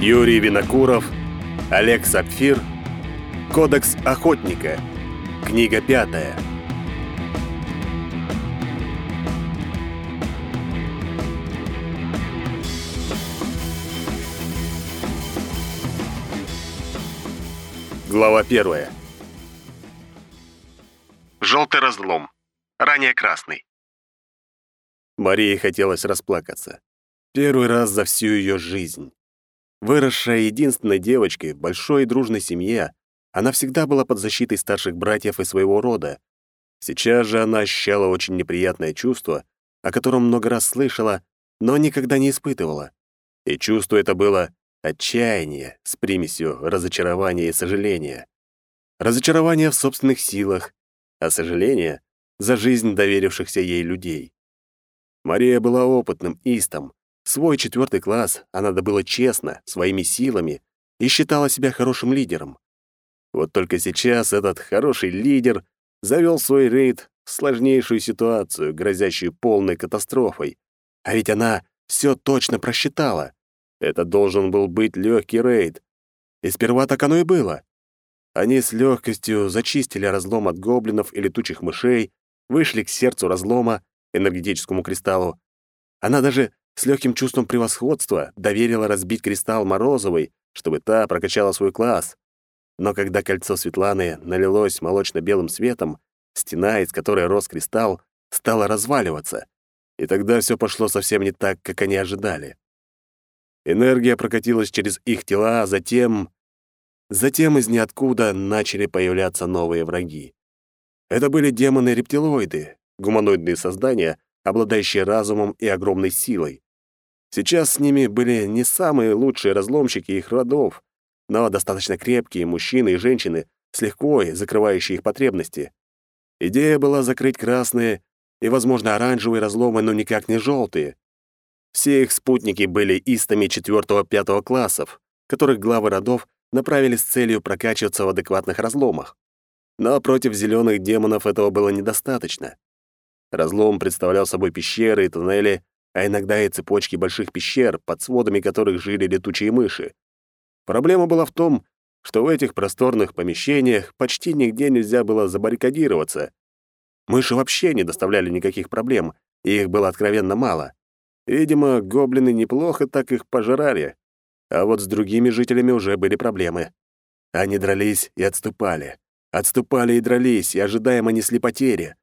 Юрий Винокуров, Олег Сапфир, Кодекс охотника, книга пятая. Глава первая. Желтый разлом. Ранее красный. Марии хотелось расплакаться. Первый раз за всю ее жизнь. Выросшая единственной девочкой в большой и дружной семье, она всегда была под защитой старших братьев и своего рода. Сейчас же она ощущала очень неприятное чувство, о котором много раз слышала, но никогда не испытывала. И чувство это было отчаяние с примесью разочарования и сожаления. Разочарование в собственных силах, а сожаление — за жизнь доверившихся ей людей. Мария была опытным истом, свой четвертый класс а она добыла честно, своими силами и считала себя хорошим лидером. Вот только сейчас этот хороший лидер завел свой рейд в сложнейшую ситуацию, грозящую полной катастрофой. А ведь она все точно просчитала. Это должен был быть легкий рейд. И сперва так оно и было. Они с легкостью зачистили разлом от гоблинов и летучих мышей, вышли к сердцу разлома, энергетическому кристаллу. Она даже с легким чувством превосходства доверила разбить кристалл Морозовой, чтобы та прокачала свой класс. Но когда кольцо Светланы налилось молочно-белым светом, стена, из которой рос кристалл, стала разваливаться. И тогда все пошло совсем не так, как они ожидали. Энергия прокатилась через их тела, а затем... Затем из ниоткуда начали появляться новые враги. Это были демоны-рептилоиды, гуманоидные создания, обладающие разумом и огромной силой. Сейчас с ними были не самые лучшие разломщики их родов, но достаточно крепкие мужчины и женщины с лихвой, закрывающие их потребности. Идея была закрыть красные и, возможно, оранжевые разломы, но никак не желтые. Все их спутники были истами 4-5 классов, которых главы родов направили с целью прокачиваться в адекватных разломах. Но против зеленых демонов этого было недостаточно. Разлом представлял собой пещеры и туннели, а иногда и цепочки больших пещер, под сводами которых жили летучие мыши. Проблема была в том, что в этих просторных помещениях почти нигде нельзя было забаррикадироваться. Мыши вообще не доставляли никаких проблем, и их было откровенно мало. Видимо, гоблины неплохо так их пожирали. А вот с другими жителями уже были проблемы. Они дрались и отступали. Отступали и дрались, и ожидаемо несли потери.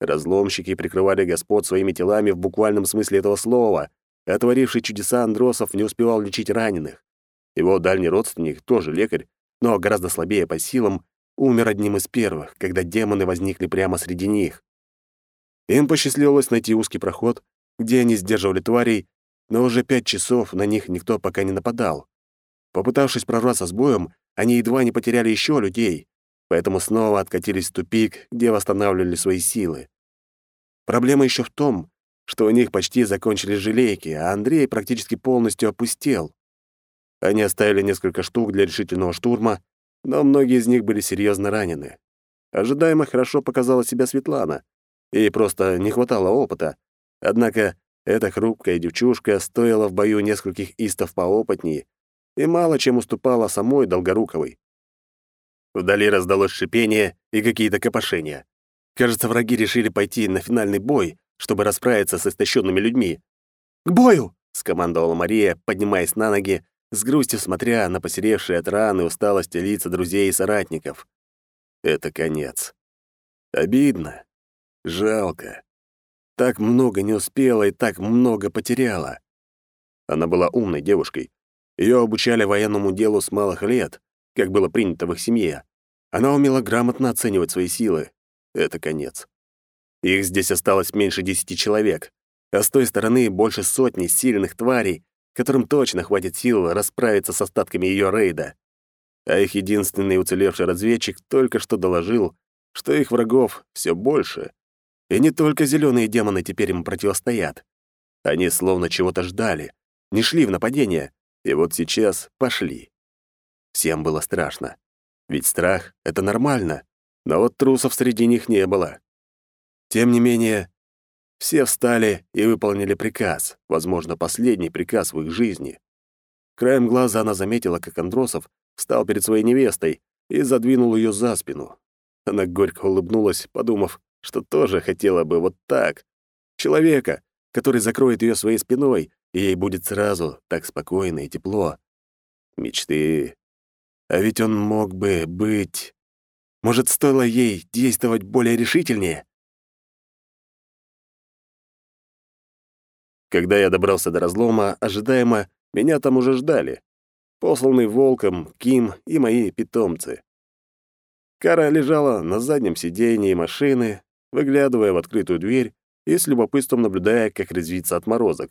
Разломщики прикрывали господ своими телами в буквальном смысле этого слова. Отворивший чудеса Андросов не успевал лечить раненых. Его дальний родственник, тоже лекарь, но гораздо слабее по силам, умер одним из первых, когда демоны возникли прямо среди них. Им посчастливилось найти узкий проход, где они сдерживали тварей, но уже пять часов на них никто пока не нападал. Попытавшись прорваться с боем, они едва не потеряли еще людей, поэтому снова откатились в тупик, где восстанавливали свои силы. Проблема еще в том, что у них почти закончились желейки, а Андрей практически полностью опустел. Они оставили несколько штук для решительного штурма, но многие из них были серьезно ранены. Ожидаемо хорошо показала себя Светлана. Ей просто не хватало опыта. Однако эта хрупкая девчушка стоила в бою нескольких истов поопытнее и мало чем уступала самой Долгоруковой. Вдали раздалось шипение и какие-то копошения. Кажется, враги решили пойти на финальный бой, чтобы расправиться с истощенными людьми. «К бою!» — скомандовала Мария, поднимаясь на ноги, с грустью смотря на посеревшие от раны усталости лица друзей и соратников. Это конец. Обидно. Жалко. Так много не успела и так много потеряла. Она была умной девушкой. Ее обучали военному делу с малых лет, как было принято в их семье. Она умела грамотно оценивать свои силы. Это конец. Их здесь осталось меньше десяти человек, а с той стороны больше сотни сильных тварей, которым точно хватит сил расправиться с остатками ее рейда. А их единственный уцелевший разведчик только что доложил, что их врагов все больше. И не только зеленые демоны теперь им противостоят. Они словно чего-то ждали, не шли в нападение, и вот сейчас пошли. Всем было страшно. Ведь страх — это нормально, но вот трусов среди них не было. Тем не менее, все встали и выполнили приказ, возможно, последний приказ в их жизни. Краем глаза она заметила, как Андросов встал перед своей невестой и задвинул ее за спину. Она горько улыбнулась, подумав, что тоже хотела бы вот так. Человека, который закроет ее своей спиной, и ей будет сразу так спокойно и тепло. Мечты а ведь он мог бы быть... Может, стоило ей действовать более решительнее? Когда я добрался до разлома, ожидаемо, меня там уже ждали. Посланный волком, Ким и мои питомцы. Кара лежала на заднем сидении машины, выглядывая в открытую дверь и с любопытством наблюдая, как резвится отморозок.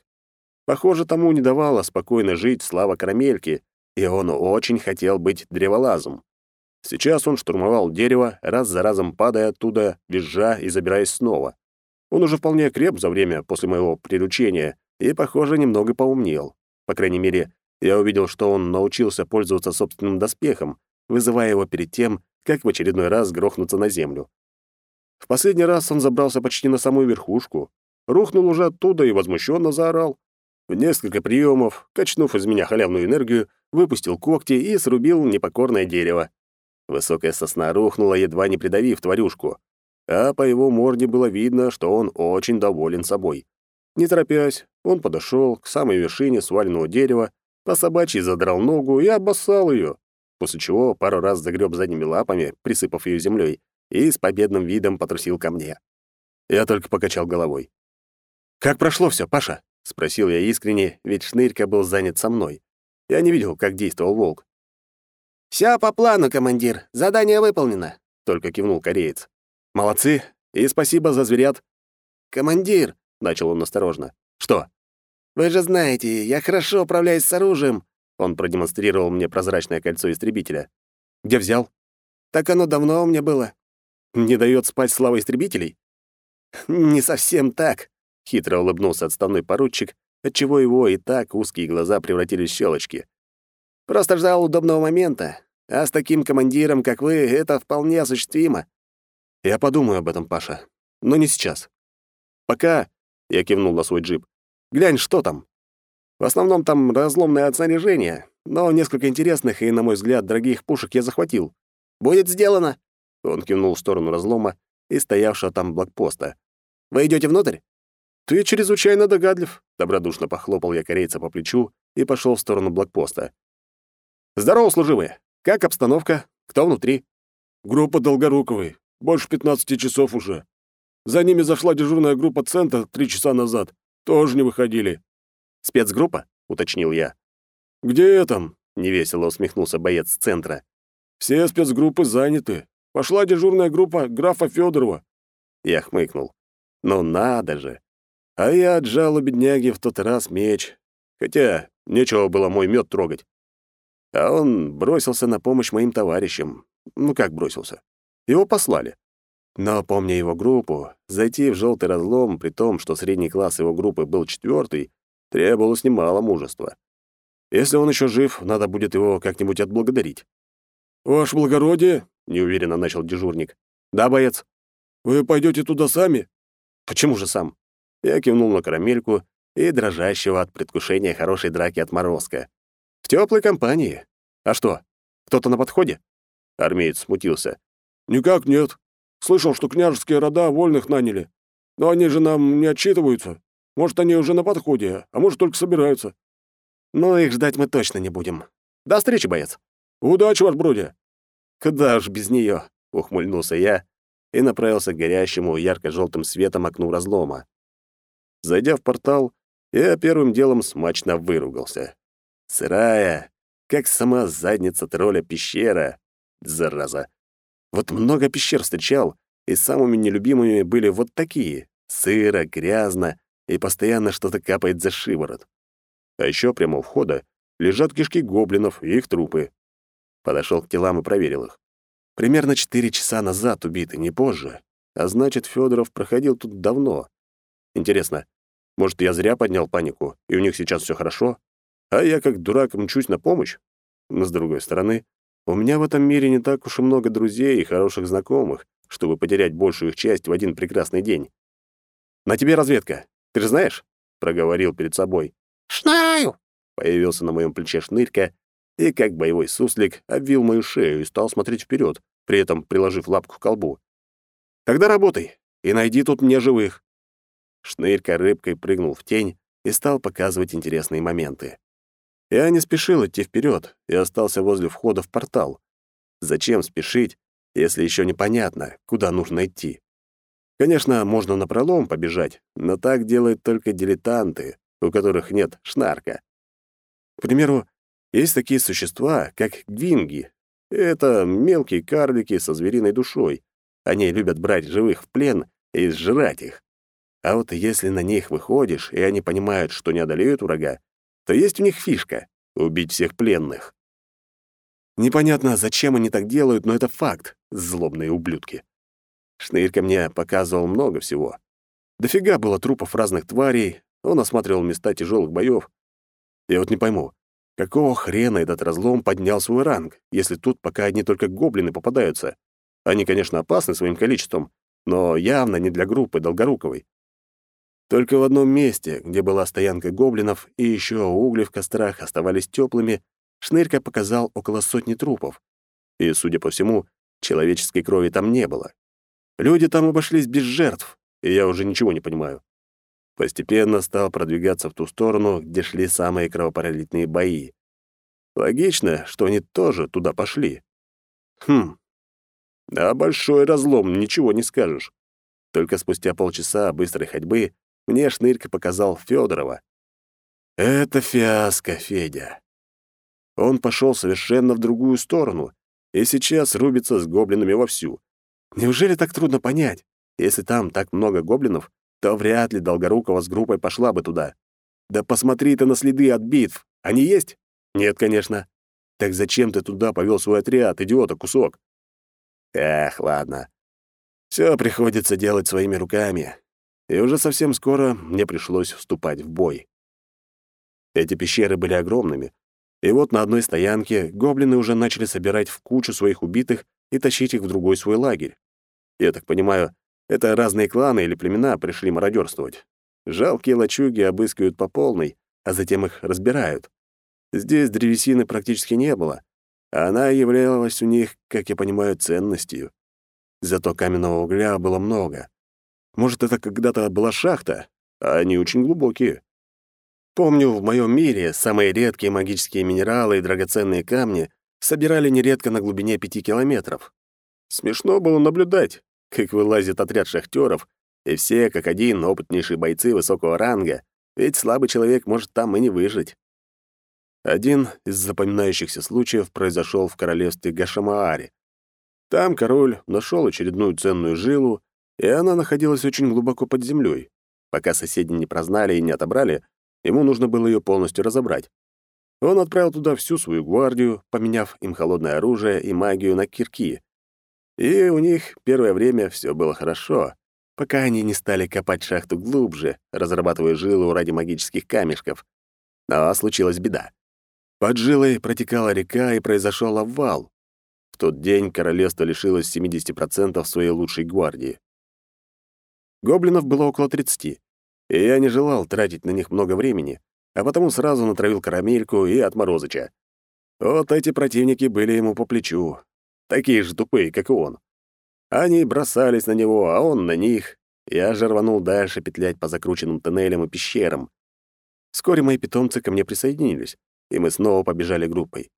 Похоже, тому не давала спокойно жить слава карамельки, и он очень хотел быть древолазом. Сейчас он штурмовал дерево, раз за разом падая оттуда, визжа и забираясь снова. Он уже вполне креп за время после моего приручения и, похоже, немного поумнел. По крайней мере, я увидел, что он научился пользоваться собственным доспехом, вызывая его перед тем, как в очередной раз грохнуться на землю. В последний раз он забрался почти на самую верхушку, рухнул уже оттуда и возмущенно заорал. В несколько приемов, качнув из меня халявную энергию, выпустил когти и срубил непокорное дерево. Высокая сосна рухнула, едва не придавив тварюшку, а по его морде было видно, что он очень доволен собой. Не торопясь, он подошел к самой вершине сваленного дерева, по собачьей задрал ногу и обоссал ее, после чего пару раз загреб задними лапами, присыпав ее землей, и с победным видом потрусил ко мне. Я только покачал головой. «Как прошло все, Паша?» — спросил я искренне, ведь шнырька был занят со мной. Я не видел, как действовал волк. «Всё по плану, командир. Задание выполнено», — только кивнул кореец. «Молодцы. И спасибо за зверят». «Командир», — начал он осторожно. «Что?» «Вы же знаете, я хорошо управляюсь с оружием». Он продемонстрировал мне прозрачное кольцо истребителя. «Где взял?» «Так оно давно у меня было». «Не даёт спать слава истребителей?» «Не совсем так», — хитро улыбнулся отставной поручик отчего его и так узкие глаза превратились в щелочки. «Просто ждал удобного момента, а с таким командиром, как вы, это вполне осуществимо». «Я подумаю об этом, Паша, но не сейчас. Пока...» — я кивнул на свой джип. «Глянь, что там?» В основном там разломное снаряжение, но несколько интересных и, на мой взгляд, дорогих пушек я захватил. «Будет сделано!» Он кивнул в сторону разлома и стоявшего там блокпоста. «Вы идете внутрь?» «Ты чрезвычайно догадлив», — добродушно похлопал я корейца по плечу и пошел в сторону блокпоста. «Здорово, служивые! Как обстановка? Кто внутри?» «Группа Долгоруковой. Больше 15 часов уже. За ними зашла дежурная группа центра три часа назад. Тоже не выходили». «Спецгруппа?» — уточнил я. «Где там?» — невесело усмехнулся боец центра. «Все спецгруппы заняты. Пошла дежурная группа графа Федорова. Я хмыкнул. «Ну надо же! А я отжал у бедняги в тот раз меч, хотя нечего было мой мед трогать. А он бросился на помощь моим товарищам. Ну как бросился? Его послали. Но, помня его группу, зайти в желтый разлом, при том, что средний класс его группы был четвертый, требовалось немало мужества. Если он еще жив, надо будет его как-нибудь отблагодарить. «Ваше благородие», — неуверенно начал дежурник. «Да, боец». «Вы пойдете туда сами?» «Почему же сам? Я кивнул на карамельку и дрожащего от предвкушения хорошей драки отморозка. «В теплой компании. А что, кто-то на подходе?» Армеец смутился. «Никак нет. Слышал, что княжеские рода вольных наняли. Но они же нам не отчитываются. Может, они уже на подходе, а может, только собираются». «Но их ждать мы точно не будем. До встречи, боец!» «Удачи, ваш бродя!» «Куда ж без нее? ухмыльнулся я и направился к горящему ярко желтым светом окну разлома. Зайдя в портал, я первым делом смачно выругался. Сырая, как сама задница тролля пещера. Зараза. Вот много пещер встречал, и самыми нелюбимыми были вот такие. Сыро, грязно, и постоянно что-то капает за шиворот. А еще прямо у входа лежат кишки гоблинов и их трупы. Подошел к телам и проверил их. Примерно четыре часа назад убиты, не позже. А значит, Федоров проходил тут давно. Интересно, может, я зря поднял панику, и у них сейчас все хорошо? А я как дурак мчусь на помощь? Но, с другой стороны, у меня в этом мире не так уж и много друзей и хороших знакомых, чтобы потерять большую их часть в один прекрасный день. «На тебе разведка. Ты же знаешь?» — проговорил перед собой. «Знаю!» — появился на моем плече шнырька и, как боевой суслик, обвил мою шею и стал смотреть вперед, при этом приложив лапку к колбу. «Тогда работай и найди тут мне живых». Шнырька рыбкой прыгнул в тень и стал показывать интересные моменты. Я не спешил идти вперед и остался возле входа в портал. Зачем спешить, если еще непонятно, куда нужно идти? Конечно, можно напролом побежать, но так делают только дилетанты, у которых нет шнарка. К примеру, есть такие существа, как гвинги. Это мелкие карлики со звериной душой. Они любят брать живых в плен и сжирать их. А вот если на них выходишь, и они понимают, что не одолеют врага, то есть у них фишка — убить всех пленных. Непонятно, зачем они так делают, но это факт, злобные ублюдки. Шнырька мне показывал много всего. Дофига было трупов разных тварей, он осматривал места тяжелых боев. Я вот не пойму, какого хрена этот разлом поднял свой ранг, если тут пока одни только гоблины попадаются? Они, конечно, опасны своим количеством, но явно не для группы Долгоруковой. Только в одном месте, где была стоянка гоблинов и еще угли в кострах оставались теплыми, Шнырька показал около сотни трупов. И, судя по всему, человеческой крови там не было. Люди там обошлись без жертв, и я уже ничего не понимаю. Постепенно стал продвигаться в ту сторону, где шли самые кровопролитные бои. Логично, что они тоже туда пошли. Хм. Да, большой разлом, ничего не скажешь. Только спустя полчаса быстрой ходьбы мне шнырька показал Федорова. «Это фиаско, Федя!» Он пошел совершенно в другую сторону и сейчас рубится с гоблинами вовсю. Неужели так трудно понять? Если там так много гоблинов, то вряд ли Долгорукова с группой пошла бы туда. Да посмотри ты на следы от битв. Они есть? Нет, конечно. Так зачем ты туда повел свой отряд, идиота, кусок? Эх, ладно. Все приходится делать своими руками и уже совсем скоро мне пришлось вступать в бой. Эти пещеры были огромными, и вот на одной стоянке гоблины уже начали собирать в кучу своих убитых и тащить их в другой свой лагерь. Я так понимаю, это разные кланы или племена пришли мародерствовать. Жалкие лачуги обыскивают по полной, а затем их разбирают. Здесь древесины практически не было, а она являлась у них, как я понимаю, ценностью. Зато каменного угля было много, может, это когда-то была шахта, а они очень глубокие. Помню, в моем мире самые редкие магические минералы и драгоценные камни собирали нередко на глубине пяти километров. Смешно было наблюдать, как вылазит отряд шахтеров, и все, как один, опытнейшие бойцы высокого ранга, ведь слабый человек может там и не выжить. Один из запоминающихся случаев произошел в королевстве Гашамаари. Там король нашел очередную ценную жилу и она находилась очень глубоко под землей. Пока соседи не прознали и не отобрали, ему нужно было ее полностью разобрать. Он отправил туда всю свою гвардию, поменяв им холодное оружие и магию на кирки. И у них первое время все было хорошо, пока они не стали копать шахту глубже, разрабатывая жилу ради магических камешков. Но случилась беда. Под жилой протекала река, и произошел обвал. В тот день королевство лишилось 70% своей лучшей гвардии. Гоблинов было около 30, и я не желал тратить на них много времени, а потому сразу натравил карамельку и отморозыча. Вот эти противники были ему по плечу. Такие же тупые, как и он. Они бросались на него, а он на них. Я же рванул дальше петлять по закрученным тоннелям и пещерам. Вскоре мои питомцы ко мне присоединились, и мы снова побежали группой.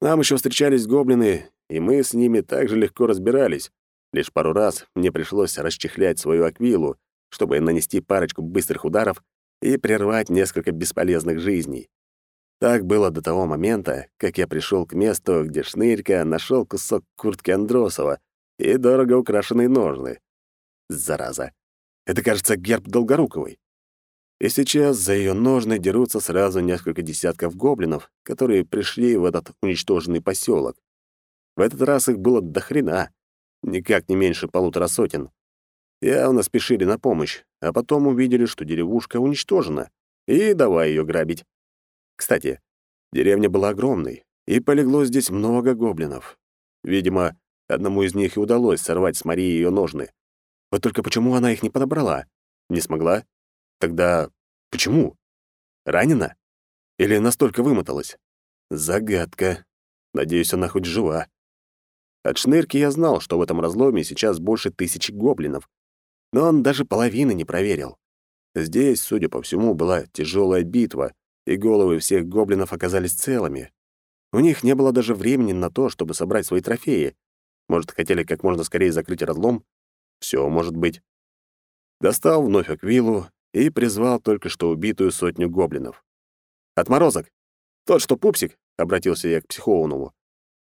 Нам еще встречались гоблины, и мы с ними так же легко разбирались, Лишь пару раз мне пришлось расчехлять свою аквилу, чтобы нанести парочку быстрых ударов и прервать несколько бесполезных жизней. Так было до того момента, как я пришел к месту, где шнырька нашел кусок куртки Андросова и дорого украшенные ножны. Зараза. Это, кажется, герб Долгоруковой. И сейчас за ее ножны дерутся сразу несколько десятков гоблинов, которые пришли в этот уничтоженный поселок. В этот раз их было до хрена никак не меньше полутора сотен. Явно спешили на помощь, а потом увидели, что деревушка уничтожена, и давай ее грабить. Кстати, деревня была огромной, и полегло здесь много гоблинов. Видимо, одному из них и удалось сорвать с Марии ее ножны. Вот только почему она их не подобрала? Не смогла? Тогда почему? Ранена? Или настолько вымоталась? Загадка. Надеюсь, она хоть жива. От шнырки я знал, что в этом разломе сейчас больше тысячи гоблинов, но он даже половины не проверил. Здесь, судя по всему, была тяжелая битва, и головы всех гоблинов оказались целыми. У них не было даже времени на то, чтобы собрать свои трофеи. Может, хотели как можно скорее закрыть разлом? Все может быть. Достал вновь аквилу и призвал только что убитую сотню гоблинов. «Отморозок! Тот, что пупсик!» — обратился я к психованному.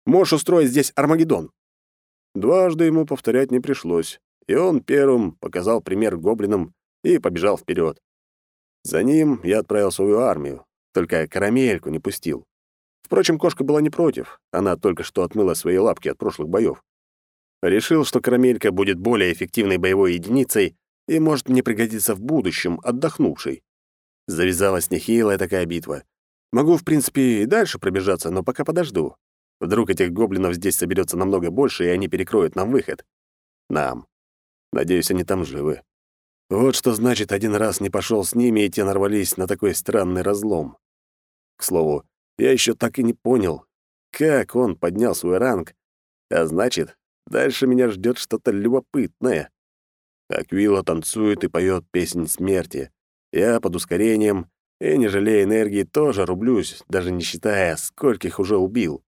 Можешь устроить здесь Армагеддон». Дважды ему повторять не пришлось, и он первым показал пример гоблинам и побежал вперед. За ним я отправил свою армию, только карамельку не пустил. Впрочем, кошка была не против, она только что отмыла свои лапки от прошлых боев. Решил, что карамелька будет более эффективной боевой единицей и может мне пригодиться в будущем, отдохнувшей. Завязалась нехилая такая битва. Могу, в принципе, и дальше пробежаться, но пока подожду. Вдруг этих гоблинов здесь соберется намного больше, и они перекроют нам выход. Нам. Надеюсь, они там живы. Вот что значит, один раз не пошел с ними, и те нарвались на такой странный разлом. К слову, я еще так и не понял, как он поднял свой ранг. А значит, дальше меня ждет что-то любопытное. Аквила танцует и поет песнь смерти. Я под ускорением и, не жалея энергии, тоже рублюсь, даже не считая, скольких уже убил.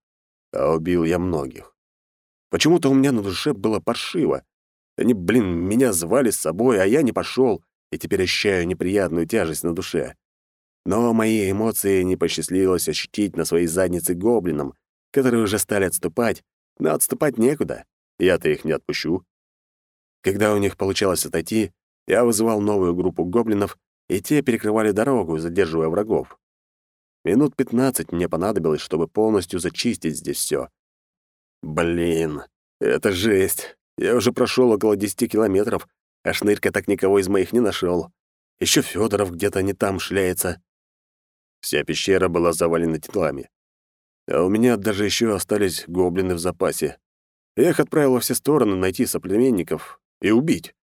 А убил я многих. Почему-то у меня на душе было паршиво. Они, блин, меня звали с собой, а я не пошел, и теперь ощущаю неприятную тяжесть на душе. Но мои эмоции не посчастливилось ощутить на своей заднице гоблинам, которые уже стали отступать, но отступать некуда. Я-то их не отпущу. Когда у них получалось отойти, я вызывал новую группу гоблинов, и те перекрывали дорогу, задерживая врагов. Минут пятнадцать мне понадобилось, чтобы полностью зачистить здесь все. Блин, это жесть. Я уже прошел около десяти километров, а шнырька так никого из моих не нашел. Еще Федоров где-то не там шляется. Вся пещера была завалена телами. А у меня даже еще остались гоблины в запасе. Я их отправил во все стороны найти соплеменников и убить.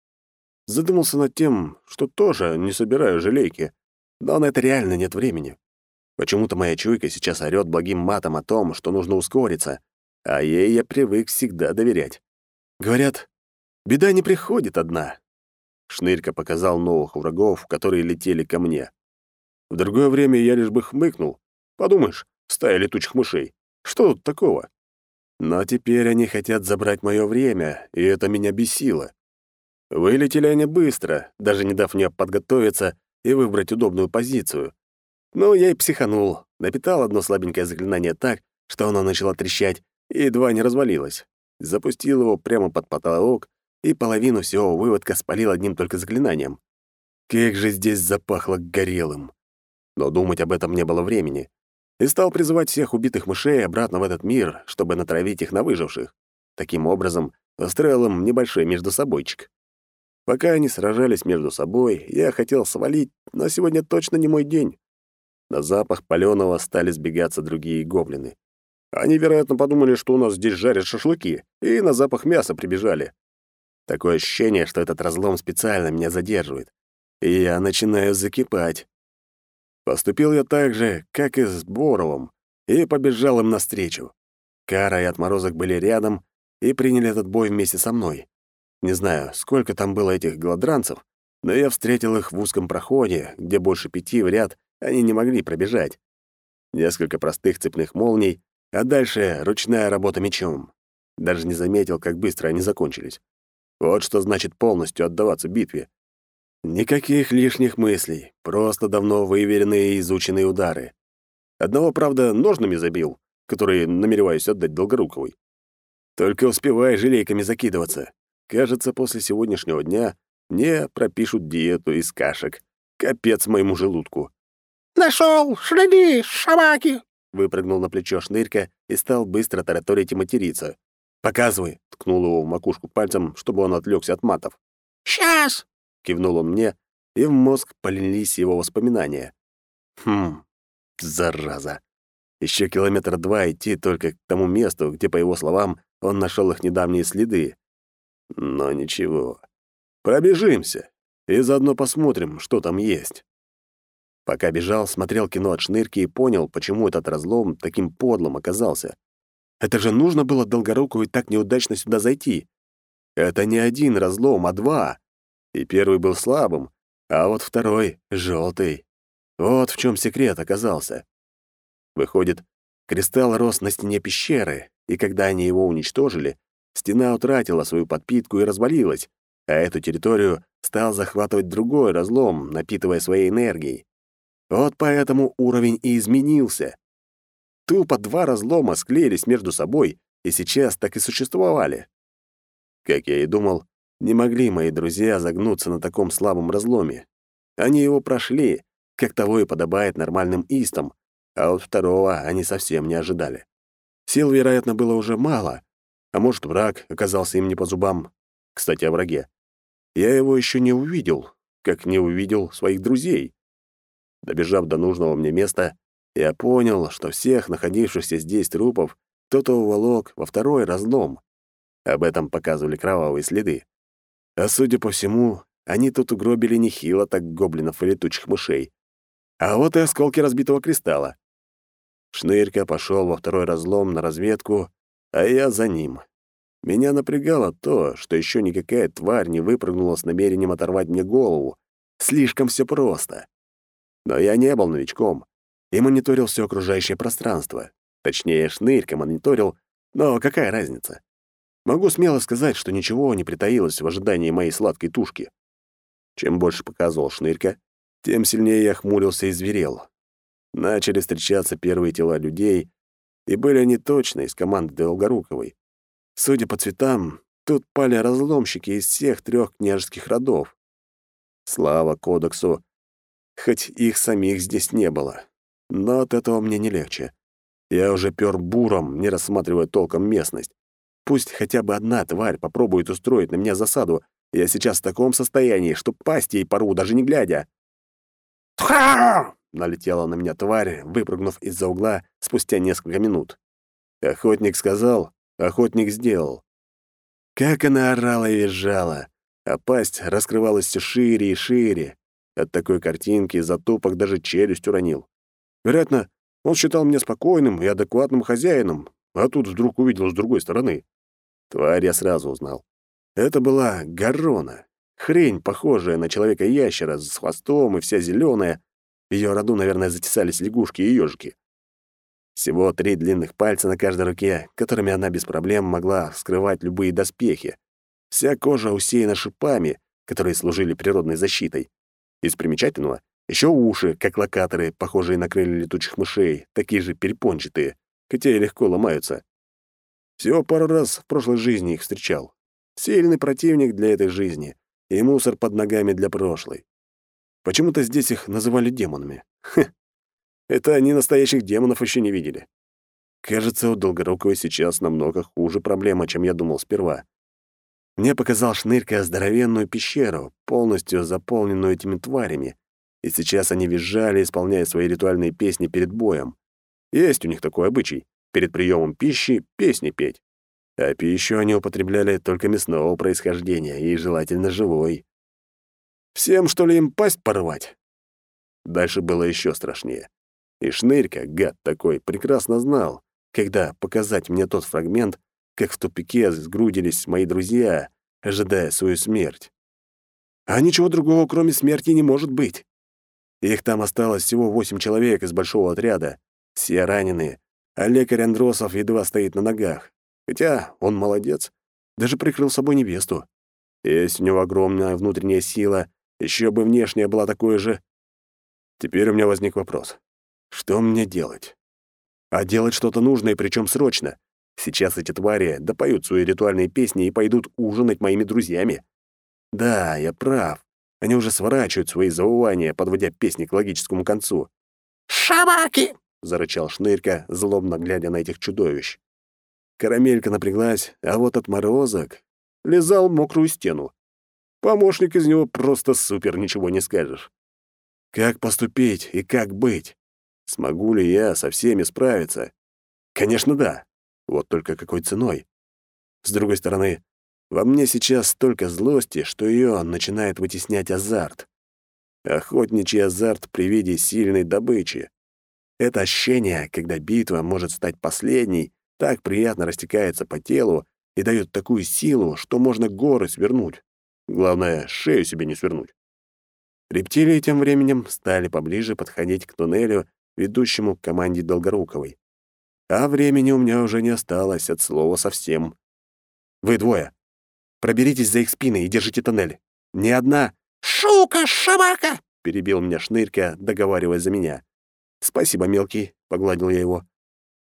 Задумался над тем, что тоже не собираю жалейки, но на это реально нет времени. Почему-то моя чуйка сейчас орёт благим матом о том, что нужно ускориться, а ей я привык всегда доверять. Говорят, беда не приходит одна. Шнырька показал новых врагов, которые летели ко мне. В другое время я лишь бы хмыкнул. Подумаешь, стая летучих мышей. Что тут такого? Но теперь они хотят забрать мое время, и это меня бесило. Вылетели они быстро, даже не дав мне подготовиться и выбрать удобную позицию. Ну, я и психанул. Напитал одно слабенькое заклинание так, что оно начало трещать и едва не развалилось. Запустил его прямо под потолок, и половину всего выводка спалил одним только заклинанием. Как же здесь запахло горелым! Но думать об этом не было времени. И стал призывать всех убитых мышей обратно в этот мир, чтобы натравить их на выживших. Таким образом, устроил им небольшой междусобойчик. Пока они сражались между собой, я хотел свалить, но сегодня точно не мой день. На запах палёного стали сбегаться другие гоблины. Они, вероятно, подумали, что у нас здесь жарят шашлыки, и на запах мяса прибежали. Такое ощущение, что этот разлом специально меня задерживает. И я начинаю закипать. Поступил я так же, как и с Боровым, и побежал им навстречу. Кара и Отморозок были рядом и приняли этот бой вместе со мной. Не знаю, сколько там было этих гладранцев, но я встретил их в узком проходе, где больше пяти в ряд они не могли пробежать. Несколько простых цепных молний, а дальше ручная работа мечом. Даже не заметил, как быстро они закончились. Вот что значит полностью отдаваться битве. Никаких лишних мыслей, просто давно выверенные и изученные удары. Одного, правда, ножными забил, который намереваюсь отдать Долгоруковой. Только успевай желейками закидываться. Кажется, после сегодняшнего дня мне пропишут диету из кашек. Капец моему желудку. Нашел! Шляги! Шабаки!» Выпрыгнул на плечо шнырька и стал быстро тараторить и материться. «Показывай!» — ткнул его в макушку пальцем, чтобы он отвлекся от матов. «Сейчас!» — кивнул он мне, и в мозг полились его воспоминания. «Хм, зараза! Еще километр два идти только к тому месту, где, по его словам, он нашел их недавние следы. Но ничего. Пробежимся и заодно посмотрим, что там есть». Пока бежал, смотрел кино от шнырки и понял, почему этот разлом таким подлым оказался. Это же нужно было Долгорукову и так неудачно сюда зайти. Это не один разлом, а два. И первый был слабым, а вот второй — желтый. Вот в чем секрет оказался. Выходит, кристалл рос на стене пещеры, и когда они его уничтожили, стена утратила свою подпитку и развалилась, а эту территорию стал захватывать другой разлом, напитывая своей энергией. Вот поэтому уровень и изменился. Тупо два разлома склеились между собой и сейчас так и существовали. Как я и думал, не могли мои друзья загнуться на таком слабом разломе. Они его прошли, как того и подобает нормальным истам, а вот второго они совсем не ожидали. Сил, вероятно, было уже мало, а может, враг оказался им не по зубам. Кстати, о враге. Я его еще не увидел, как не увидел своих друзей. Добежав до нужного мне места, я понял, что всех находившихся здесь трупов кто-то уволок во второй разлом. Об этом показывали кровавые следы. А судя по всему, они тут угробили нехило так гоблинов и летучих мышей. А вот и осколки разбитого кристалла. Шнырька пошел во второй разлом на разведку, а я за ним. Меня напрягало то, что еще никакая тварь не выпрыгнула с намерением оторвать мне голову. Слишком все просто. Но я не был новичком и мониторил все окружающее пространство. Точнее, шнырька мониторил, но какая разница? Могу смело сказать, что ничего не притаилось в ожидании моей сладкой тушки. Чем больше показывал шнырька, тем сильнее я хмурился и зверел. Начали встречаться первые тела людей, и были они точно из команды Долгоруковой. Судя по цветам, тут пали разломщики из всех трех княжеских родов. Слава Кодексу хоть их самих здесь не было. Но от этого мне не легче. Я уже пёр буром, не рассматривая толком местность. Пусть хотя бы одна тварь попробует устроить на меня засаду. Я сейчас в таком состоянии, что пасть ей пору, даже не глядя. «Тха!» — налетела на меня тварь, выпрыгнув из-за угла спустя несколько минут. Охотник сказал, охотник сделал. Как она орала и визжала, а пасть раскрывалась все шире и шире. От такой картинки из-за тупок даже челюсть уронил. Вероятно, он считал меня спокойным и адекватным хозяином, а тут вдруг увидел с другой стороны. Тварь я сразу узнал. Это была горона. Хрень, похожая на человека-ящера, с хвостом и вся зеленая. В ее роду, наверное, затесались лягушки и ежики. Всего три длинных пальца на каждой руке, которыми она без проблем могла вскрывать любые доспехи. Вся кожа усеяна шипами, которые служили природной защитой. Из примечательного — еще уши, как локаторы, похожие на крылья летучих мышей, такие же перепончатые, хотя и легко ломаются. Всего пару раз в прошлой жизни их встречал. Сильный противник для этой жизни и мусор под ногами для прошлой. Почему-то здесь их называли демонами. Хе, это они настоящих демонов еще не видели. Кажется, у Долгорукого сейчас намного хуже проблема, чем я думал сперва. Мне показал шнырька здоровенную пещеру, полностью заполненную этими тварями, и сейчас они визжали, исполняя свои ритуальные песни перед боем. Есть у них такой обычай — перед приемом пищи песни петь. А пищу они употребляли только мясного происхождения и желательно живой. Всем, что ли, им пасть порвать? Дальше было еще страшнее. И Шнырька, гад такой, прекрасно знал, когда показать мне тот фрагмент, как в тупике сгрудились мои друзья, ожидая свою смерть. А ничего другого, кроме смерти, не может быть. Их там осталось всего восемь человек из большого отряда. Все раненые, а лекарь Андросов едва стоит на ногах. Хотя он молодец, даже прикрыл собой невесту. Есть у него огромная внутренняя сила, еще бы внешняя была такой же. Теперь у меня возник вопрос. Что мне делать? А делать что-то нужно, и причем срочно. Сейчас эти твари допоют свои ритуальные песни и пойдут ужинать моими друзьями. Да, я прав. Они уже сворачивают свои завывания, подводя песни к логическому концу. «Шабаки!» — зарычал Шнырька, злобно глядя на этих чудовищ. Карамелька напряглась, а вот отморозок лизал мокрую стену. Помощник из него просто супер, ничего не скажешь. Как поступить и как быть? Смогу ли я со всеми справиться? Конечно, да. Вот только какой ценой? С другой стороны, во мне сейчас столько злости, что ее начинает вытеснять азарт. Охотничий азарт при виде сильной добычи. Это ощущение, когда битва может стать последней, так приятно растекается по телу и дает такую силу, что можно горы свернуть. Главное, шею себе не свернуть. Рептилии тем временем стали поближе подходить к туннелю, ведущему к команде Долгоруковой. А времени у меня уже не осталось от слова совсем. Вы двое. Проберитесь за их спины и держите тоннель. Не одна... «Шука, шабака! — перебил меня Шнырька, договаривая за меня. «Спасибо, мелкий», — погладил я его.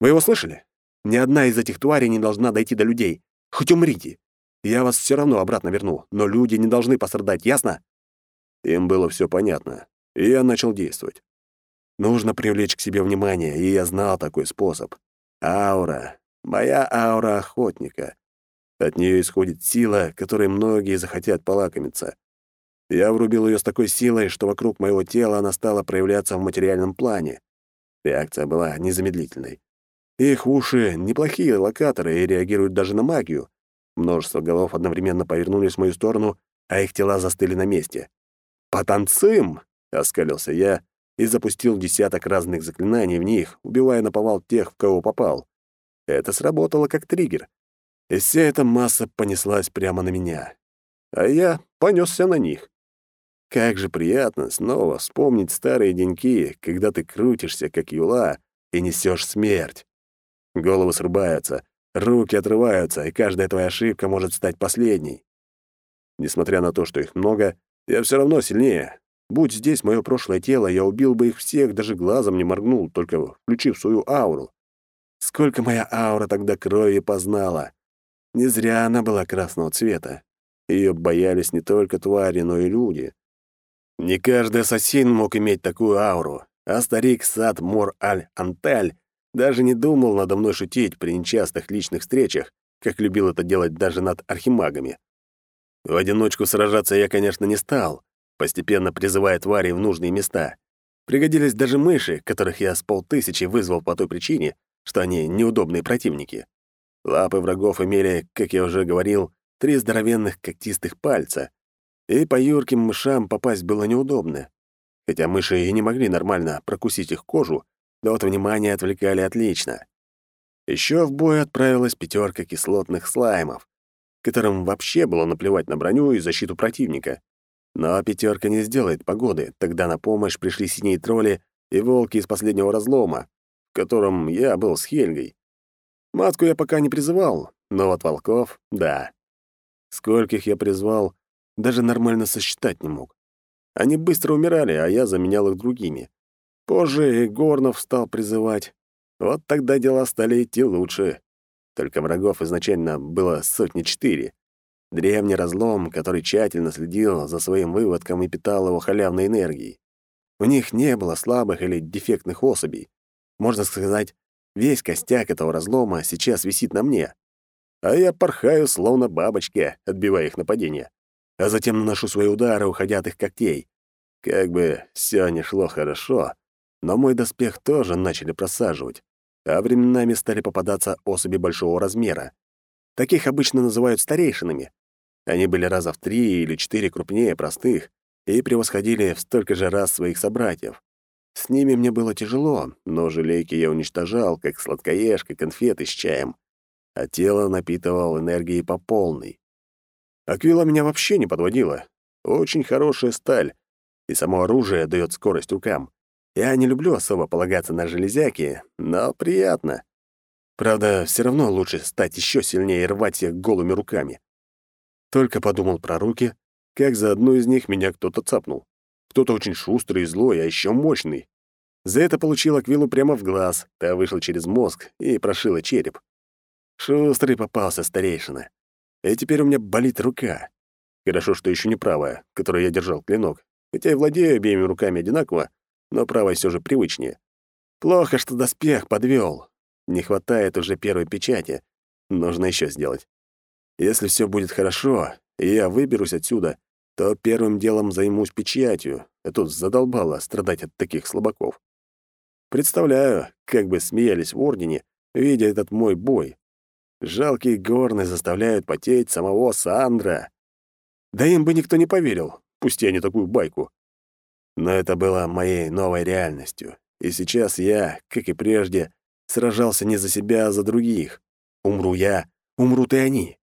«Вы его слышали? Ни одна из этих тварей не должна дойти до людей. Хоть умрите. Я вас все равно обратно верну, но люди не должны пострадать, ясно?» Им было все понятно, и я начал действовать. Нужно привлечь к себе внимание, и я знал такой способ. Аура. Моя аура охотника. От нее исходит сила, которой многие захотят полакомиться. Я врубил ее с такой силой, что вокруг моего тела она стала проявляться в материальном плане. Реакция была незамедлительной. Их уши — неплохие локаторы и реагируют даже на магию. Множество голов одновременно повернулись в мою сторону, а их тела застыли на месте. «Потанцим!» — оскалился я, и запустил десяток разных заклинаний в них, убивая наповал тех, в кого попал. Это сработало как триггер. И вся эта масса понеслась прямо на меня. А я понесся на них. Как же приятно снова вспомнить старые деньки, когда ты крутишься, как юла, и несешь смерть. Головы срубаются, руки отрываются, и каждая твоя ошибка может стать последней. Несмотря на то, что их много, я все равно сильнее, Будь здесь мое прошлое тело, я убил бы их всех, даже глазом не моргнул, только включив свою ауру. Сколько моя аура тогда крови познала! Не зря она была красного цвета. Ее боялись не только твари, но и люди. Не каждый ассасин мог иметь такую ауру, а старик Сад Мор Аль-Анталь даже не думал надо мной шутить при нечастых личных встречах, как любил это делать даже над архимагами. В одиночку сражаться я, конечно, не стал, постепенно призывая твари в нужные места. Пригодились даже мыши, которых я с полтысячи вызвал по той причине, что они неудобные противники. Лапы врагов имели, как я уже говорил, три здоровенных когтистых пальца, и по юрким мышам попасть было неудобно. Хотя мыши и не могли нормально прокусить их кожу, да вот внимание отвлекали отлично. Еще в бой отправилась пятерка кислотных слаймов, которым вообще было наплевать на броню и защиту противника. Но пятерка не сделает погоды, тогда на помощь пришли синие тролли и волки из последнего разлома, в котором я был с Хельгой. Матку я пока не призывал, но вот волков — да. Скольких я призвал, даже нормально сосчитать не мог. Они быстро умирали, а я заменял их другими. Позже Горнов стал призывать. Вот тогда дела стали идти лучше. Только врагов изначально было сотни четыре. Древний разлом, который тщательно следил за своим выводком и питал его халявной энергией. У них не было слабых или дефектных особей. Можно сказать, весь костяк этого разлома сейчас висит на мне. А я порхаю, словно бабочки, отбивая их нападение. А затем наношу свои удары, уходя от их когтей. Как бы все не шло хорошо, но мой доспех тоже начали просаживать, а временами стали попадаться особи большого размера. Таких обычно называют старейшинами. Они были раза в три или четыре крупнее простых и превосходили в столько же раз своих собратьев. С ними мне было тяжело, но желейки я уничтожал, как сладкоежка, конфеты с чаем, а тело напитывал энергией по полной. Аквила меня вообще не подводила. Очень хорошая сталь, и само оружие дает скорость рукам. Я не люблю особо полагаться на железяки, но приятно. Правда, все равно лучше стать еще сильнее и рвать их голыми руками. Только подумал про руки, как за одну из них меня кто-то цапнул. Кто-то очень шустрый и злой, а еще мощный. За это получил Аквилу прямо в глаз, та вышла через мозг и прошила череп. Шустрый попался старейшина. И теперь у меня болит рука. Хорошо, что еще не правая, которой я держал клинок. Хотя и владею обеими руками одинаково, но правая все же привычнее. Плохо, что доспех подвел. Не хватает уже первой печати. Нужно еще сделать. Если все будет хорошо, и я выберусь отсюда, то первым делом займусь печатью, а тут задолбало страдать от таких слабаков. Представляю, как бы смеялись в Ордене, видя этот мой бой. Жалкие горны заставляют потеть самого Сандра. Да им бы никто не поверил, пусть я не такую байку. Но это было моей новой реальностью, и сейчас я, как и прежде, сражался не за себя, а за других. Умру я, умрут и они.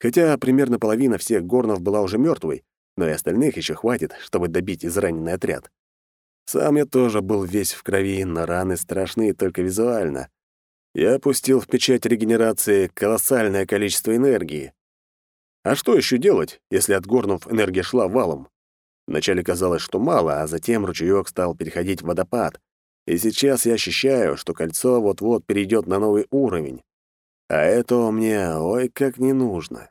Хотя примерно половина всех горнов была уже мертвой, но и остальных еще хватит, чтобы добить израненный отряд. Сам я тоже был весь в крови, но раны страшные только визуально. Я опустил в печать регенерации колоссальное количество энергии. А что еще делать, если от горнов энергия шла валом? Вначале казалось, что мало, а затем ручеек стал переходить в водопад, и сейчас я ощущаю, что кольцо вот-вот перейдет на новый уровень. А этого мне ой как не нужно.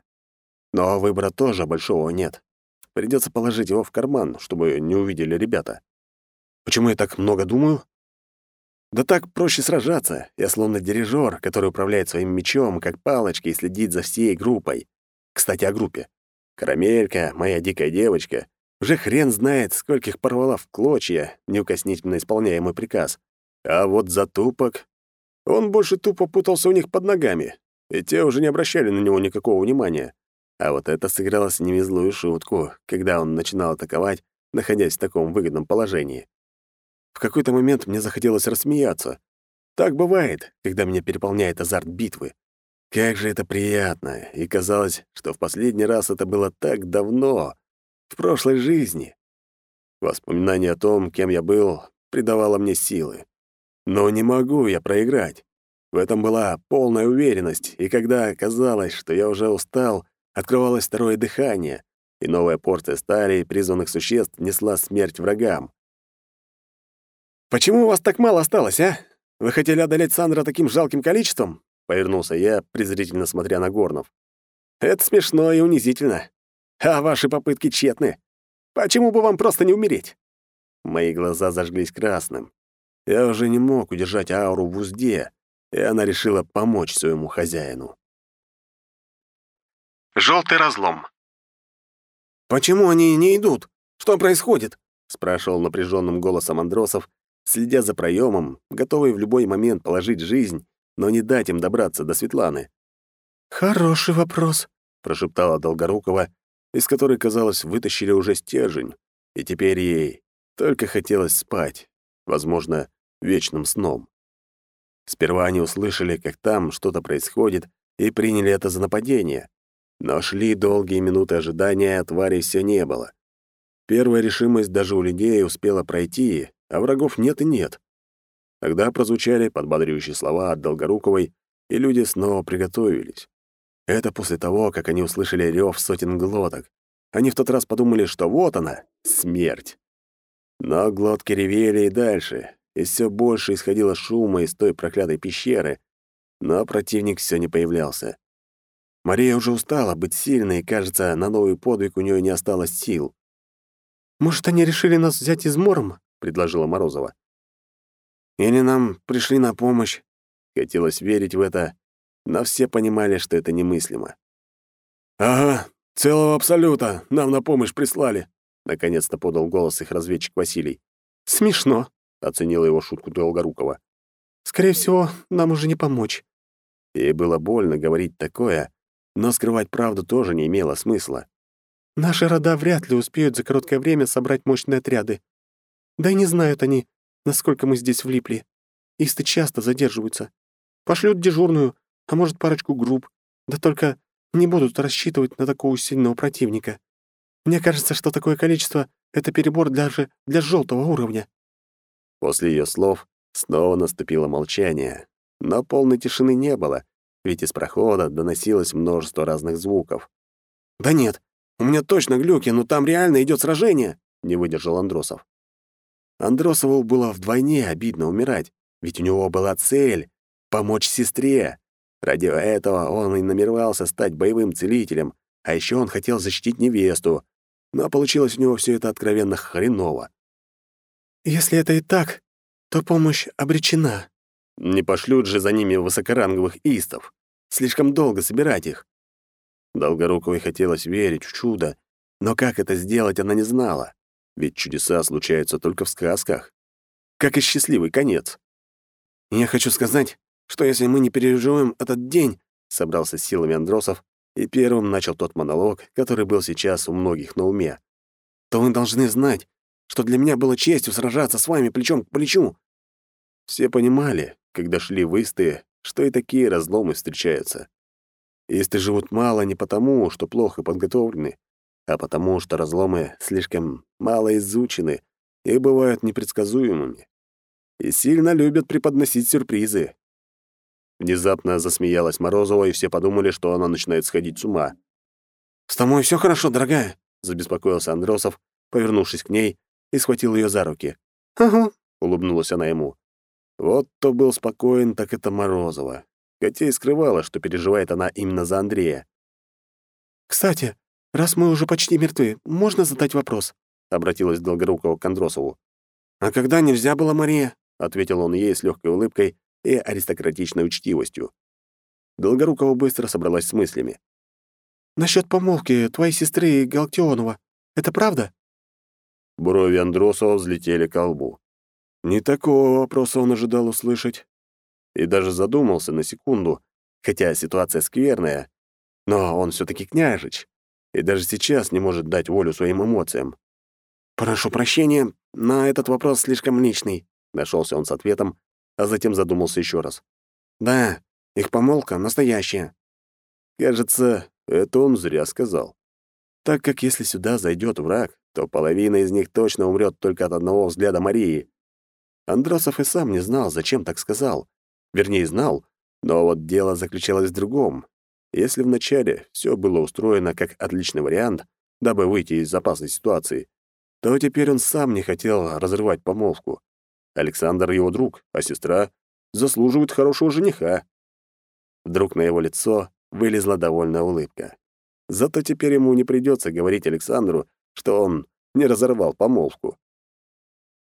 Но выбора тоже большого нет. Придется положить его в карман, чтобы не увидели ребята. Почему я так много думаю? Да так проще сражаться. Я словно дирижер, который управляет своим мечом, как палочкой, и следит за всей группой. Кстати, о группе. Карамелька, моя дикая девочка, уже хрен знает, скольких порвала в клочья, неукоснительно исполняемый приказ. А вот затупок... Он больше тупо путался у них под ногами, и те уже не обращали на него никакого внимания. А вот это сыграло с ними злую шутку, когда он начинал атаковать, находясь в таком выгодном положении. В какой-то момент мне захотелось рассмеяться. Так бывает, когда меня переполняет азарт битвы. Как же это приятно! И казалось, что в последний раз это было так давно — в прошлой жизни. Воспоминание о том, кем я был, придавало мне силы. Но не могу я проиграть. В этом была полная уверенность, и когда оказалось, что я уже устал, открывалось второе дыхание, и новая порция стали и призванных существ несла смерть врагам. «Почему у вас так мало осталось, а? Вы хотели одолеть Сандра таким жалким количеством?» — повернулся я, презрительно смотря на Горнов. «Это смешно и унизительно. А ваши попытки тщетны. Почему бы вам просто не умереть?» Мои глаза зажглись красным. Я уже не мог удержать ауру в узде, и она решила помочь своему хозяину. Желтый разлом. «Почему они не идут? Что происходит?» — спрашивал напряженным голосом Андросов, следя за проемом, готовый в любой момент положить жизнь, но не дать им добраться до Светланы. «Хороший вопрос», — прошептала Долгорукова, из которой, казалось, вытащили уже стержень, и теперь ей только хотелось спать, возможно, вечным сном. Сперва они услышали, как там что-то происходит, и приняли это за нападение. Но шли долгие минуты ожидания, а тварей все не было. Первая решимость даже у людей успела пройти, а врагов нет и нет. Тогда прозвучали подбодряющие слова от Долгоруковой, и люди снова приготовились. Это после того, как они услышали рев сотен глоток. Они в тот раз подумали, что вот она, смерть. Но глотки ревели и дальше, и все больше исходило шума из той проклятой пещеры, но противник все не появлялся. Мария уже устала быть сильной, и, кажется, на новый подвиг у нее не осталось сил. «Может, они решили нас взять измором?» — предложила Морозова. «Или нам пришли на помощь?» Хотелось верить в это, но все понимали, что это немыслимо. «Ага, целого абсолюта нам на помощь прислали», — наконец-то подал голос их разведчик Василий. «Смешно», — оценила его шутку Долгорукова. «Скорее всего, нам уже не помочь». Ей было больно говорить такое, но скрывать правду тоже не имело смысла. «Наши рода вряд ли успеют за короткое время собрать мощные отряды. Да и не знают они, насколько мы здесь влипли. Исты часто задерживаются. Пошлют дежурную, а может, парочку групп. Да только не будут рассчитывать на такого сильного противника. Мне кажется, что такое количество — это перебор даже для желтого уровня». После ее слов снова наступило молчание. Но полной тишины не было, ведь из прохода доносилось множество разных звуков. «Да нет, у меня точно глюки, но там реально идет сражение!» — не выдержал Андросов. Андросову было вдвойне обидно умирать, ведь у него была цель — помочь сестре. Ради этого он и намеревался стать боевым целителем, а еще он хотел защитить невесту. Но получилось у него все это откровенно хреново. «Если это и так, то помощь обречена». Не пошлют же за ними высокоранговых истов. Слишком долго собирать их. Долгоруковой хотелось верить в чудо, но как это сделать, она не знала. Ведь чудеса случаются только в сказках. Как и счастливый конец. «Я хочу сказать, что если мы не переживем этот день, собрался с силами Андросов и первым начал тот монолог, который был сейчас у многих на уме. То вы должны знать, что для меня было честью сражаться с вами плечом к плечу. Все понимали, когда шли высты, что и такие разломы встречаются. Исты живут мало не потому, что плохо подготовлены, а потому, что разломы слишком мало изучены и бывают непредсказуемыми. И сильно любят преподносить сюрпризы, Внезапно засмеялась Морозова, и все подумали, что она начинает сходить с ума. «С тобой все хорошо, дорогая?» — забеспокоился Андросов, повернувшись к ней и схватил ее за руки. «Ага», — улыбнулась она ему. Вот кто был спокоен, так это Морозова. Хотя и скрывала, что переживает она именно за Андрея. «Кстати, раз мы уже почти мертвы, можно задать вопрос?» — обратилась Долгорукова к Андросову. «А когда нельзя было, Мария?» — ответил он ей с легкой улыбкой, и аристократичной учтивостью. Долгорукова быстро собралась с мыслями. «Насчёт помолвки твоей сестры и Галактионова. Это правда?» Брови Андросова взлетели к лбу. Не такого вопроса он ожидал услышать. И даже задумался на секунду, хотя ситуация скверная, но он все таки княжич, и даже сейчас не может дать волю своим эмоциям. «Прошу прощения, на этот вопрос слишком личный», — нашелся он с ответом, а затем задумался еще раз. «Да, их помолвка настоящая». Кажется, это он зря сказал. Так как если сюда зайдет враг, то половина из них точно умрет только от одного взгляда Марии. Андросов и сам не знал, зачем так сказал. Вернее, знал, но вот дело заключалось в другом. Если вначале все было устроено как отличный вариант, дабы выйти из опасной ситуации, то теперь он сам не хотел разрывать помолвку. Александр его друг, а сестра заслуживает хорошего жениха. Вдруг на его лицо вылезла довольная улыбка. Зато теперь ему не придется говорить Александру, что он не разорвал помолвку.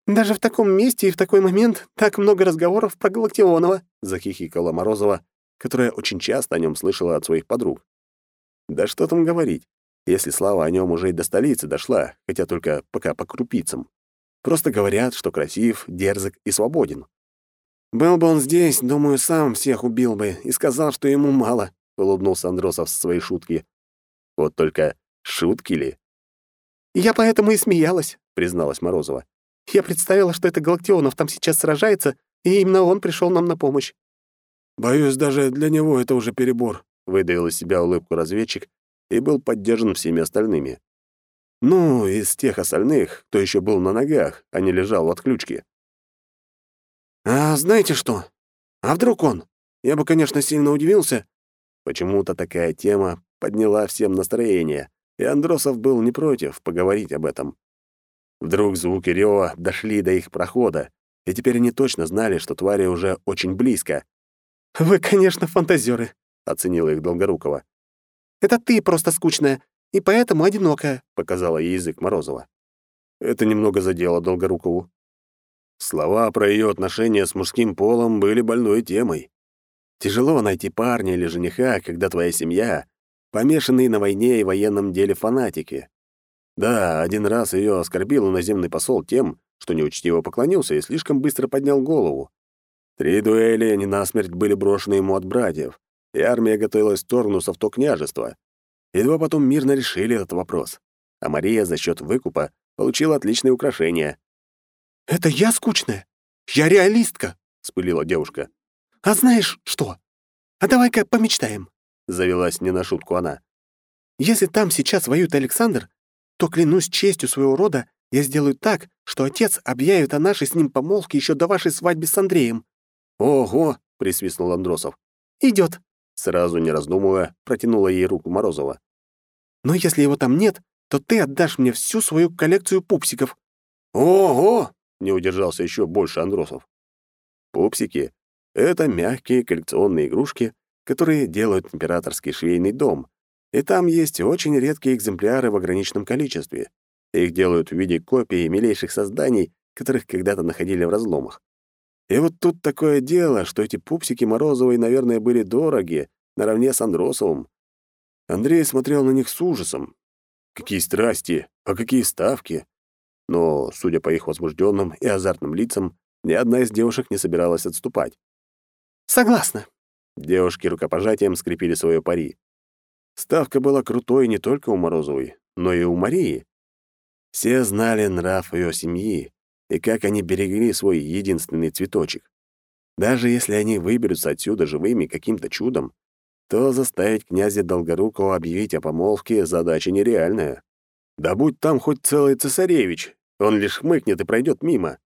«Даже в таком месте и в такой момент так много разговоров про Галактионова», — захихикала Морозова, которая очень часто о нем слышала от своих подруг. «Да что там говорить, если слава о нем уже и до столицы дошла, хотя только пока по крупицам». Просто говорят, что красив, дерзок и свободен. «Был бы он здесь, думаю, сам всех убил бы и сказал, что ему мало», — улыбнулся Андросов с своей шутки. «Вот только шутки ли?» «Я поэтому и смеялась», — призналась Морозова. «Я представила, что это Галактионов там сейчас сражается, и именно он пришел нам на помощь». «Боюсь, даже для него это уже перебор», — выдавил из себя улыбку разведчик и был поддержан всеми остальными. Ну, из тех остальных, кто еще был на ногах, а не лежал в отключке. «А знаете что? А вдруг он? Я бы, конечно, сильно удивился». Почему-то такая тема подняла всем настроение, и Андросов был не против поговорить об этом. Вдруг звуки рева дошли до их прохода, и теперь они точно знали, что твари уже очень близко. «Вы, конечно, фантазеры, оценила их Долгорукова. «Это ты просто скучная, и поэтому одинокая», — показала ей язык Морозова. Это немного задело Долгорукову. Слова про ее отношения с мужским полом были больной темой. Тяжело найти парня или жениха, когда твоя семья — помешанные на войне и военном деле фанатики. Да, один раз ее оскорбил иноземный посол тем, что неучтиво поклонился и слишком быстро поднял голову. Три дуэли не насмерть были брошены ему от братьев, и армия готовилась к в то княжество. Едва потом мирно решили этот вопрос. А Мария за счет выкупа получила отличные украшения. «Это я скучная? Я реалистка!» — спылила девушка. «А знаешь что? А давай-ка помечтаем!» — завелась не на шутку она. «Если там сейчас воюет Александр, то, клянусь честью своего рода, я сделаю так, что отец объявит о нашей с ним помолвке еще до вашей свадьбы с Андреем». «Ого!» — присвистнул Андросов. «Идет!» Сразу, не раздумывая, протянула ей руку Морозова. «Но если его там нет, то ты отдашь мне всю свою коллекцию пупсиков». «Ого!» — не удержался еще больше Андросов. Пупсики — это мягкие коллекционные игрушки, которые делают императорский швейный дом. И там есть очень редкие экземпляры в ограниченном количестве. Их делают в виде копий милейших созданий, которых когда-то находили в разломах. И вот тут такое дело, что эти пупсики Морозовой, наверное, были дороги, наравне с Андросовым. Андрей смотрел на них с ужасом. Какие страсти, а какие ставки. Но, судя по их возбужденным и азартным лицам, ни одна из девушек не собиралась отступать. «Согласна». Девушки рукопожатием скрепили свое пари. Ставка была крутой не только у Морозовой, но и у Марии. Все знали нрав ее семьи, и как они берегли свой единственный цветочек. Даже если они выберутся отсюда живыми каким-то чудом, то заставить князя Долгорукова объявить о помолвке — задача нереальная. Да будь там хоть целый цесаревич, он лишь хмыкнет и пройдет мимо.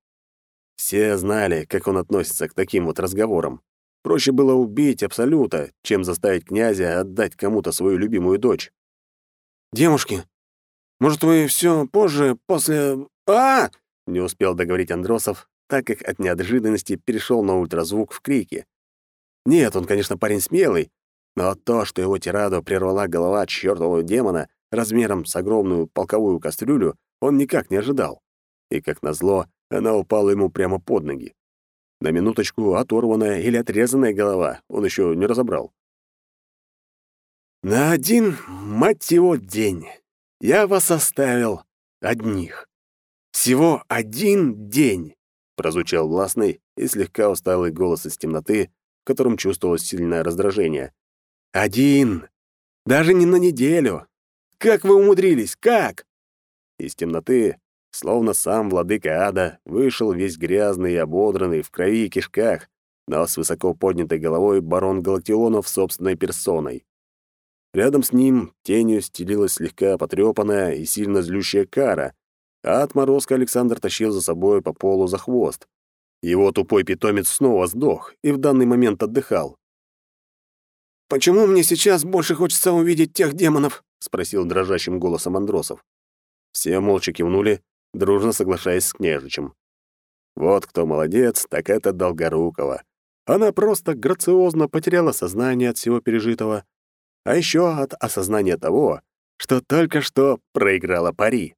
Все знали, как он относится к таким вот разговорам. Проще было убить Абсолюта, чем заставить князя отдать кому-то свою любимую дочь. «Девушки, может, вы все позже, после... а, -а не успел договорить Андросов, так как от неожиданности перешел на ультразвук в крике. Нет, он, конечно, парень смелый, но то, что его тираду прервала голова чёртового демона размером с огромную полковую кастрюлю, он никак не ожидал. И, как назло, она упала ему прямо под ноги. На минуточку оторванная или отрезанная голова он еще не разобрал. «На один, мать его, день я вас оставил одних». «Всего один день!» — прозвучал властный и слегка усталый голос из темноты, в котором чувствовалось сильное раздражение. «Один! Даже не на неделю! Как вы умудрились? Как?» Из темноты, словно сам владыка ада, вышел весь грязный и ободранный, в крови и кишках, но с высоко поднятой головой барон Галактионов собственной персоной. Рядом с ним тенью стелилась слегка потрепанная и сильно злющая кара, а отморозка Александр тащил за собой по полу за хвост. Его тупой питомец снова сдох и в данный момент отдыхал. «Почему мне сейчас больше хочется увидеть тех демонов?» — спросил дрожащим голосом Андросов. Все молча кивнули, дружно соглашаясь с княжичем. Вот кто молодец, так это Долгорукова. Она просто грациозно потеряла сознание от всего пережитого, а еще от осознания того, что только что проиграла пари.